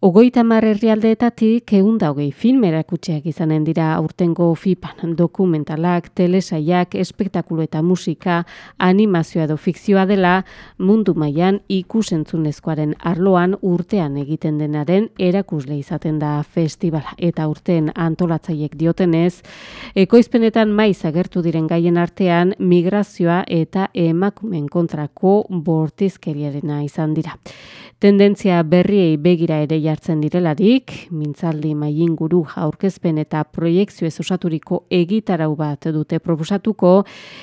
Ogoita mar herrialdeetatik eunda hogei film erakutseak izanen dira aurtengo FIPan dokumentalak, telesaiak, espektakulo eta musika, animazioa edo fikzioa dela mundu mailan ikusentzunezkoaren arloan urtean egiten denaren erakusle izaten da festivala. Eta urten antolatzaiek diotenez, ekoizpenetan maiz agertu diren gaien artean migrazioa eta emakumen kontrako bortizkeriarena izan dira. Tendentzia berriei begira ere jartzen direlarik, mintzaldi maien guru aurkezpen eta proiektzio ez osaturiko egitarau bat dute proposatuko,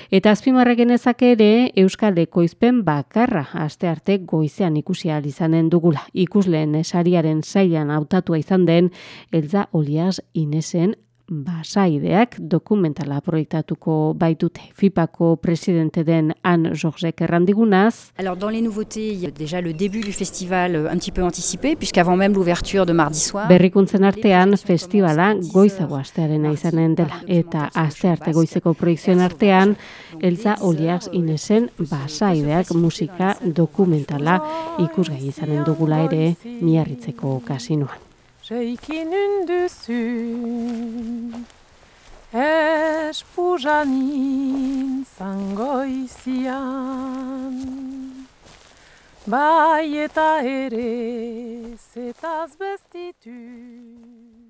eta azpimarra genezak ere Euskal Ekoizpen bakarra aste arte goizean ikusi izanen dugula. Ikusleen esariaren zailan hautatua izan den, Elza Olias Inesen basaideak dokumentala proiektatuko baitute. FIPako presidente den Anne Georgek errandigunaz. Alors dans les nouveautés, il y a déjà le début du festival euh, un petit peu anticipé puisqu'avant même l'ouverture de mardi soir. Berrikuntzen artean festivala goizago astearena izanen dela eta aste arte goizeko proiekzioen artean Elza Olias Inesen basaideak musika dokumentala ikusgai izanen dugula ere miarritzeko kasinoan. Jaikin unduzun Espujanin zangoizian Bai eta ere zetaz bestitun